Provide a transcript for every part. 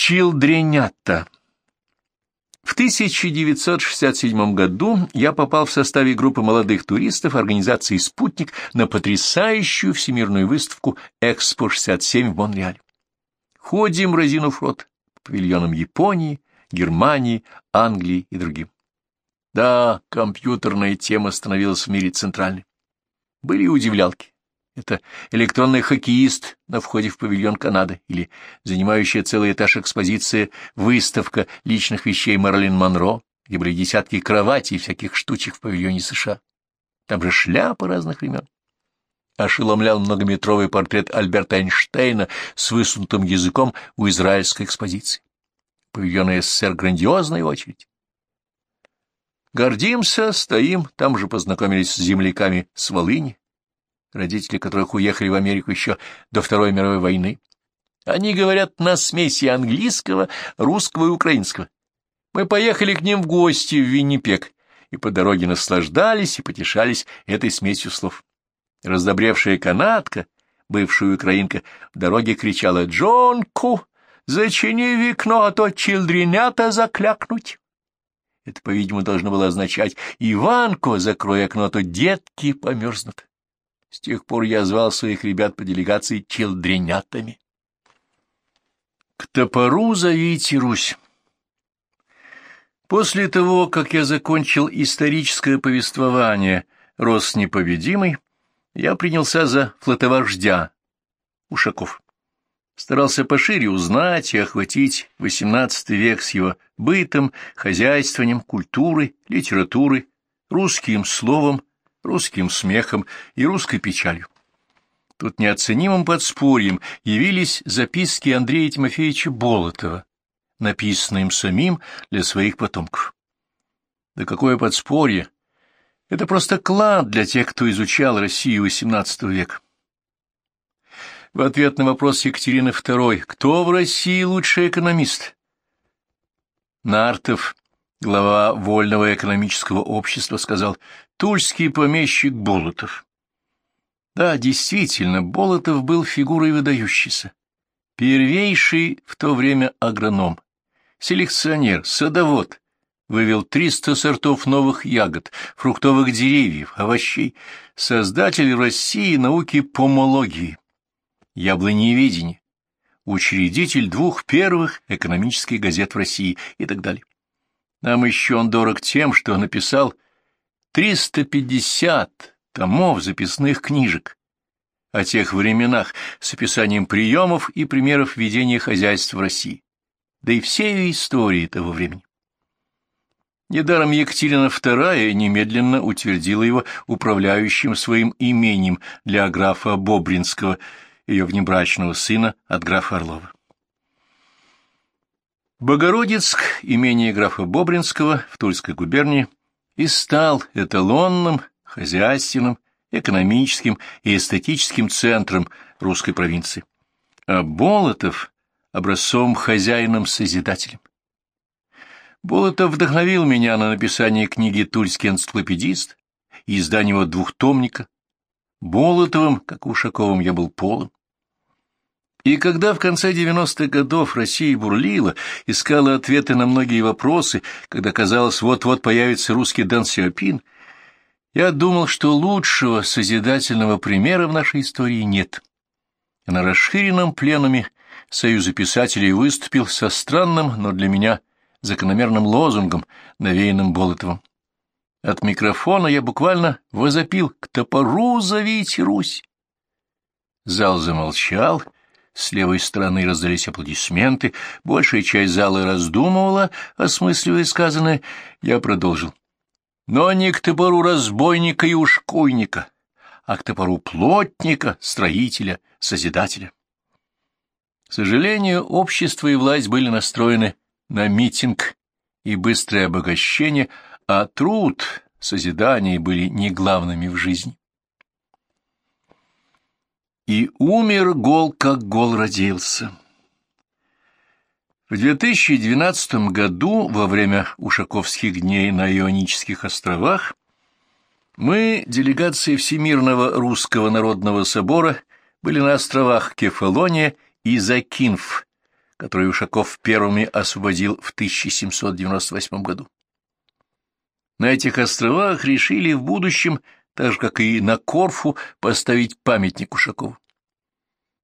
Чилдренята. В 1967 году я попал в составе группы молодых туристов организации «Спутник» на потрясающую всемирную выставку «Экспо-67» в Монреале. Ходим, разинув рот, по павильонам Японии, Германии, Англии и другим. Да, компьютерная тема становилась в мире центральной. Были удивлялки. Это электронный хоккеист на входе в павильон Канады или занимающая целый этаж экспозиция выставка личных вещей Марлин Монро, где были десятки кроватей и всяких штучек в павильоне США. Там же шляпы разных времен. Ошеломлял многометровый портрет Альберта Эйнштейна с высунутым языком у израильской экспозиции. Павильон СССР грандиозная очередь. Гордимся, стоим, там же познакомились с земляками с Волыни, родители которых уехали в Америку еще до Второй мировой войны. Они говорят на смеси английского, русского и украинского. Мы поехали к ним в гости в Виннипек, и по дороге наслаждались и потешались этой смесью слов. Раздобревшая канатка, бывшая украинка, в дороге кричала «Джонку, зачини вікно, а то чилдренята заклякнуть». Это, по-видимому, должно было означать «Иванко, закрой окно, а то детки померзнут». С тех пор я звал своих ребят по делегации челдренятами. К топору зовите Русь. После того, как я закончил историческое повествование «Рос непобедимый», я принялся за флотовождя Ушаков. Старался пошире узнать и охватить XVIII век с его бытом, хозяйствованием, культурой, литературой, русским словом, русским смехом и русской печалью. Тут неоценимым подспорьем явились записки Андрея Тимофеевича Болотова, написанные им самим для своих потомков. Да какое подспорье! Это просто клад для тех, кто изучал Россию XVIII века. В ответ на вопрос Екатерины II, кто в России лучший экономист? Нартов Глава Вольного экономического общества сказал «Тульский помещик Болотов». Да, действительно, Болотов был фигурой выдающейся. Первейший в то время агроном, селекционер, садовод, вывел 300 сортов новых ягод, фруктовых деревьев, овощей, создатель в России науки помологии, яблоневедения, учредитель двух первых экономических газет в России и так далее. Нам еще он дорог тем, что написал 350 томов записных книжек о тех временах с описанием приемов и примеров ведения хозяйства в России, да и всей истории того времени. Недаром Екатерина II немедленно утвердила его управляющим своим имением для графа Бобринского, ее внебрачного сына от графа Орлова. Богородицк, имение графа Бобринского в Тульской губернии, и стал эталонным, хозяйственным, экономическим и эстетическим центром русской провинции, а Болотов — образцовым хозяином-созидателем. Болотов вдохновил меня на написание книги «Тульский энциклопедист» и издание его двухтомника. Болотовым, как Ушаковым, я был полон. И когда в конце 90-х годов Россия бурлила, искала ответы на многие вопросы, когда казалось, вот-вот появится русский Дэн Сиопин, я думал, что лучшего созидательного примера в нашей истории нет. На расширенном пленуме Союза писателей выступил со странным, но для меня закономерным лозунгом, навеянным Болотовым. От микрофона я буквально возопил «К топору зовите Русь!». Зал замолчал, с левой стороны раздались аплодисменты, большая часть зала раздумывала, осмысливая сказанное. Я продолжил. Но не к топору разбойника и ушкуйника, а к топору плотника, строителя, созидателя. К сожалению, общество и власть были настроены на митинг и быстрое обогащение, а труд, созидание были не главными в жизни. И умер гол, как гол родился. В 2012 году, во время Ушаковских дней на Ионических островах, мы, делегация Всемирного Русского Народного Собора, были на островах Кефалония и Закинф, который Ушаков первыми освободил в 1798 году. На этих островах решили в будущем, так же, как и на Корфу, поставить памятник Ушакову.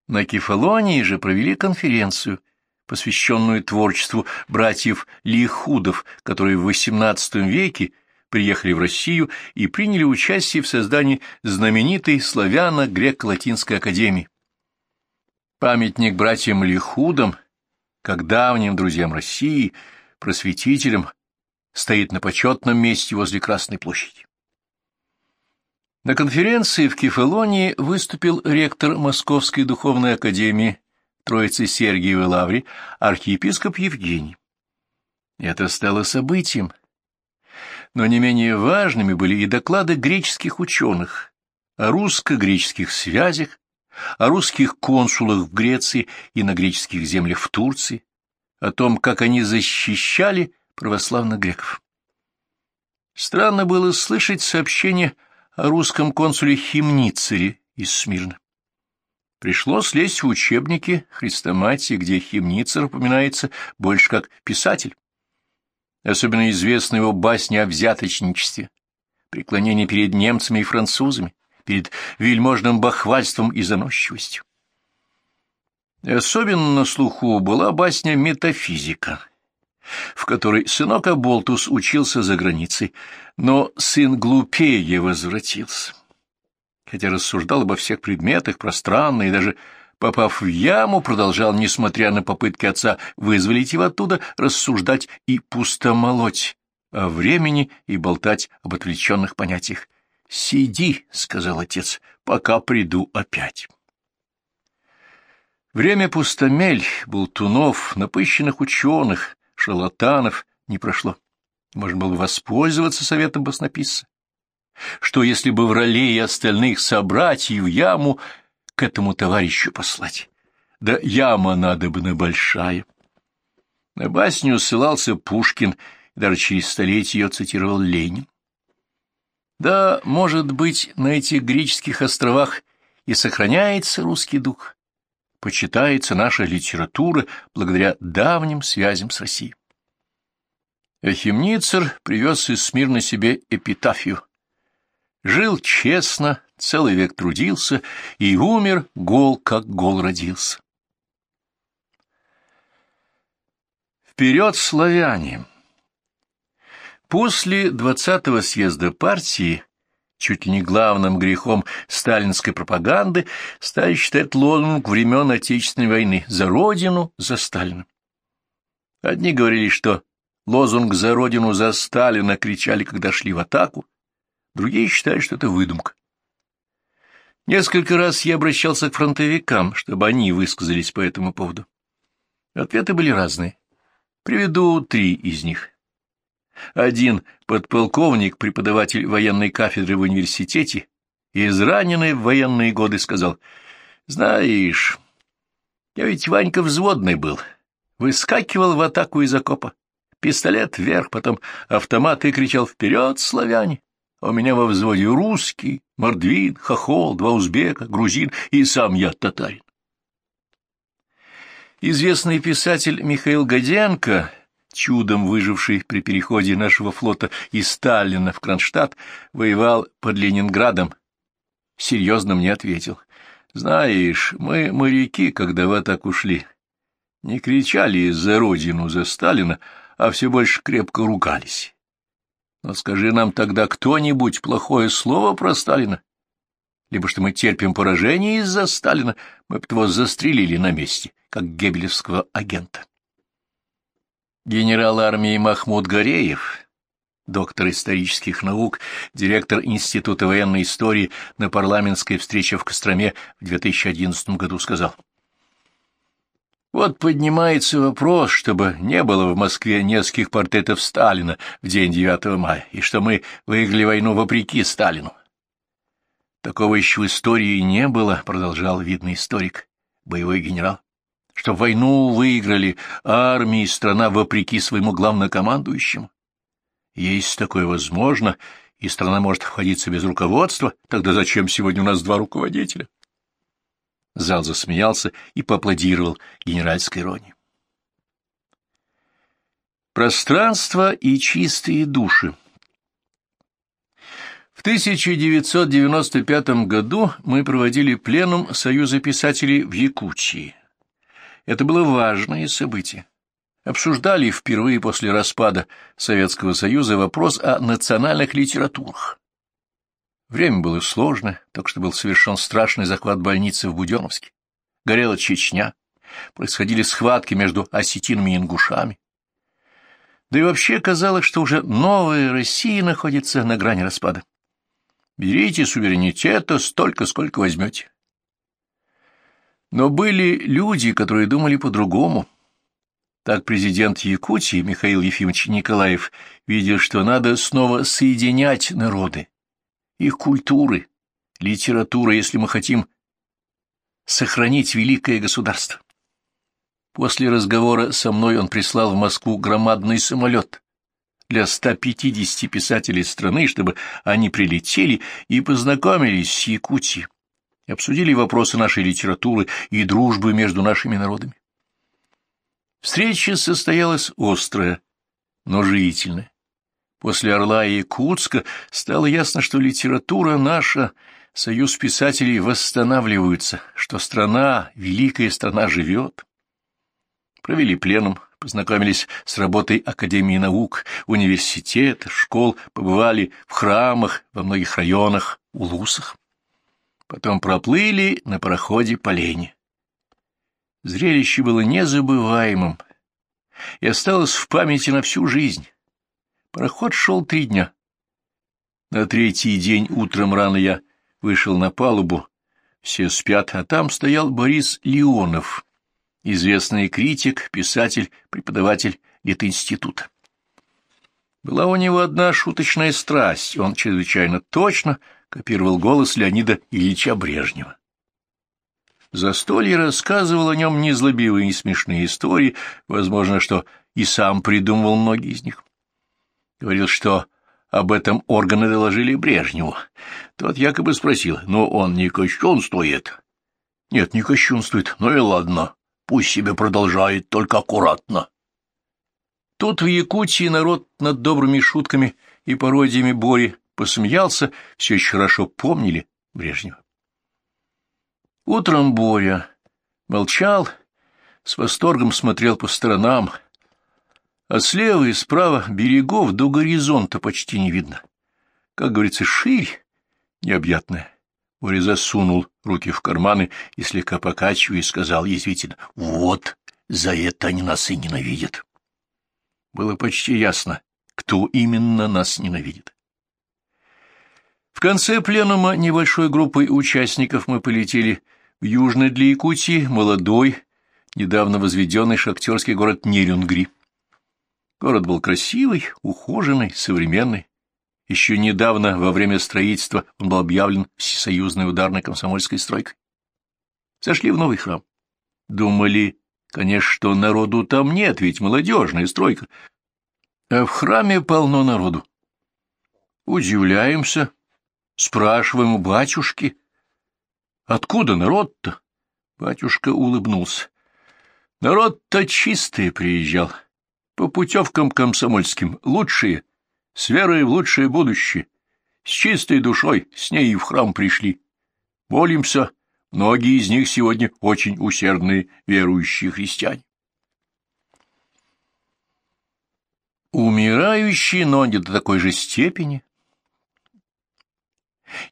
На Кефалонии же провели конференцию, посвященную творчеству братьев Лихудов, которые в XVIII веке приехали в Россию и приняли участие в создании знаменитой славяно-греко-латинской академии. Памятник братьям Лихудам, как давним друзьям России, просветителям, стоит на почетном месте возле Красной площади. На конференции в Кефалонии выступил ректор Московской духовной академии Троицы Сергиевой Лаври, архиепископ Евгений. Это стало событием. Но не менее важными были и доклады греческих ученых о русско-греческих связях, о русских консулах в Греции и на греческих землях в Турции, о том, как они защищали православных греков. Странно было слышать сообщение о русском консуле Химницере из Смирна. Пришлось лезть в учебники Христоматии, где Химницер упоминается больше как писатель. Особенно известна его басня о взяточничестве, преклонении перед немцами и французами, перед вельможным бахвальством и заносчивостью. Особенно на слуху была басня «Метафизика», в которой сынок Аболтус учился за границей, но сын глупее возвратился. Хотя рассуждал обо всех предметах пространно и даже, попав в яму, продолжал, несмотря на попытки отца вызволить его оттуда, рассуждать и пустомолоть о времени и болтать об отвлеченных понятиях. «Сиди», — сказал отец, — «пока приду опять». Время пустомель, болтунов, напыщенных ученых, шарлатанов не прошло. Можно было воспользоваться советом баснописца. Что, если бы в роле и остальных собратьев яму к этому товарищу послать? Да яма надо бы на большая. На басню ссылался Пушкин, даже через столетие ее цитировал Ленин. Да, может быть, на этих греческих островах и сохраняется русский дух, почитается наша литература благодаря давним связям с Россией. Эхимницер привез из Смирна себе эпитафию. Жил честно, целый век трудился, и умер гол, как гол родился. Вперед, славяне! После двадцатого съезда партии чуть ли не главным грехом сталинской пропаганды стали считать лозунг времен Отечественной войны «За Родину, за Сталина». Одни говорили, что лозунг «За Родину, за Сталина» кричали, когда шли в атаку, другие считали, что это выдумка. Несколько раз я обращался к фронтовикам, чтобы они высказались по этому поводу. Ответы были разные. Приведу три из них. Один подполковник, преподаватель военной кафедры в университете, израненный в военные годы, сказал, «Знаешь, я ведь Ванька взводный был, выскакивал в атаку из окопа, пистолет вверх, потом автомат и кричал «Вперед, славяне!» А у меня во взводе русский, мордвин, хохол, два узбека, грузин и сам я татарин. Известный писатель Михаил Годенко чудом выживший при переходе нашего флота из Сталина в Кронштадт, воевал под Ленинградом, серьезно мне ответил. Знаешь, мы, моряки, когда в атаку ушли, не кричали за родину, за Сталина, а все больше крепко ругались. Но скажи нам тогда кто-нибудь плохое слово про Сталина? Либо что мы терпим поражение из-за Сталина, мы бы его застрелили на месте, как гебелевского агента. Генерал армии Махмуд Гореев, доктор исторических наук, директор Института военной истории на парламентской встрече в Костроме в 2011 году сказал. Вот поднимается вопрос, чтобы не было в Москве нескольких портретов Сталина в день 9 мая, и что мы выиграли войну вопреки Сталину. Такого еще в истории не было, продолжал видный историк, боевой генерал что войну выиграли армии и страна вопреки своему главнокомандующему. Если такое возможно, и страна может входиться без руководства, тогда зачем сегодня у нас два руководителя? Зал засмеялся и поаплодировал генеральской иронии. Пространство и чистые души В 1995 году мы проводили пленум Союза писателей в Якутии. Это было важное событие. Обсуждали впервые после распада Советского Союза вопрос о национальных литературах. Время было сложное, только что был совершен страшный захват больницы в Буденновске. Горела Чечня, происходили схватки между осетинами и ингушами. Да и вообще казалось, что уже новая Россия находится на грани распада. Берите суверенитета столько, сколько возьмете. Но были люди, которые думали по-другому. Так президент Якутии Михаил Ефимович Николаев видел, что надо снова соединять народы, их культуры, литература, если мы хотим сохранить великое государство. После разговора со мной он прислал в Москву громадный самолет для 150 писателей страны, чтобы они прилетели и познакомились с Якутией, обсудили вопросы нашей литературы и дружбы между нашими народами. Встреча состоялась острая, но живительная. После Орла и Якутска стало ясно, что литература наша, союз писателей восстанавливаются, что страна, великая страна, живет провели пленум, познакомились с работой Академии наук, университета, школ, побывали в храмах во многих районах, улусах. Потом проплыли на пароходе по Лене. Зрелище было незабываемым и осталось в памяти на всю жизнь. Пароход шел три дня. На третий день утром рано я вышел на палубу, все спят, а там стоял Борис Леонов, известный критик, писатель, преподаватель Литинститута. Была у него одна шуточная страсть, он чрезвычайно точно копировал голос Леонида Ильича Брежнева. Застолье рассказывал о нем незлобивые и смешные истории, возможно, что и сам придумывал многие из них. Говорил, что об этом органы доложили Брежневу. Тот якобы спросил, но он не кощунствует. Нет, не кощунствует, ну и ладно. Пусть себе продолжает, только аккуратно. Тут в Якутии народ над добрыми шутками и пародиями Бори посмеялся, все еще хорошо помнили Брежнева. Утром Боря молчал, с восторгом смотрел по сторонам, а слева и справа берегов до горизонта почти не видно. Как говорится, ширь необъятная. Боря засунул руки в карманы и, слегка покачивая, сказал язвительно, «Вот, за это они нас и ненавидят». Было почти ясно, кто именно нас ненавидит. В конце пленума небольшой группой участников мы полетели в южный для Якутии молодой, недавно возведенный шахтерский город Нерюнгри. Город был красивый, ухоженный, современный. Еще недавно, во время строительства, он был объявлен всесоюзной ударной комсомольской стройкой. Зашли в новый храм. Думали, конечно, что народу там нет, ведь молодежная стройка. А в храме полно народу. Удивляемся, спрашиваем у батюшки, откуда народ-то? Батюшка улыбнулся. Народ-то чистый приезжал, по путевкам комсомольским, лучшие — с верой в лучшее будущее, с чистой душой с ней и в храм пришли. Молимся, многие из них сегодня очень усердные верующие христиане. Умирающий, но не до такой же степени.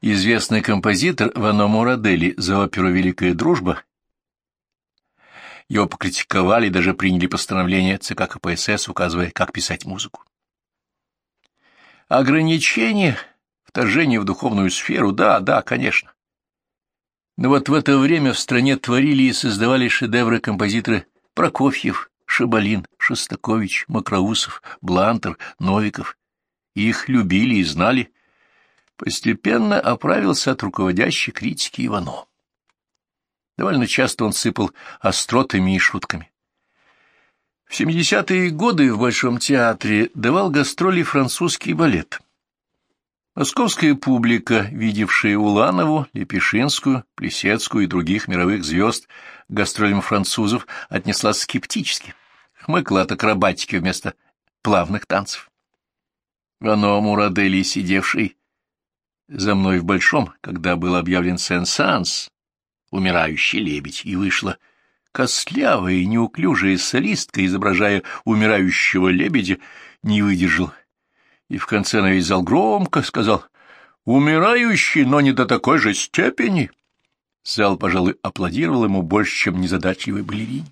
Известный композитор Вано Мурадели за оперу «Великая дружба» его покритиковали и даже приняли постановление ЦК КПСС, указывая, как писать музыку. Ограничение, вторжение в духовную сферу, да, да, конечно. Но вот в это время в стране творили и создавали шедевры композиторы Прокофьев, Шабалин, Шостакович, Макроусов, Блантер, Новиков. Их любили и знали. Постепенно оправился от руководящей критики Иванов. Довольно часто он сыпал остротами и шутками. В 70-е годы в Большом театре давал гастроли французский балет. Московская публика, видевшая Уланову, Лепешинскую, Плесецкую и других мировых звезд гастролям французов, отнеслась скептически. Хмыкла от акробатики вместо плавных танцев. Вано Мурадели, сидевший за мной в Большом, когда был объявлен сенсанс, умирающий лебедь, и вышла костлявая и неуклюжая солистка, изображая умирающего лебедя, не выдержал. И в конце на весь зал громко сказал «Умирающий, но не до такой же степени». Зал, пожалуй, аплодировал ему больше, чем незадачливой балерине.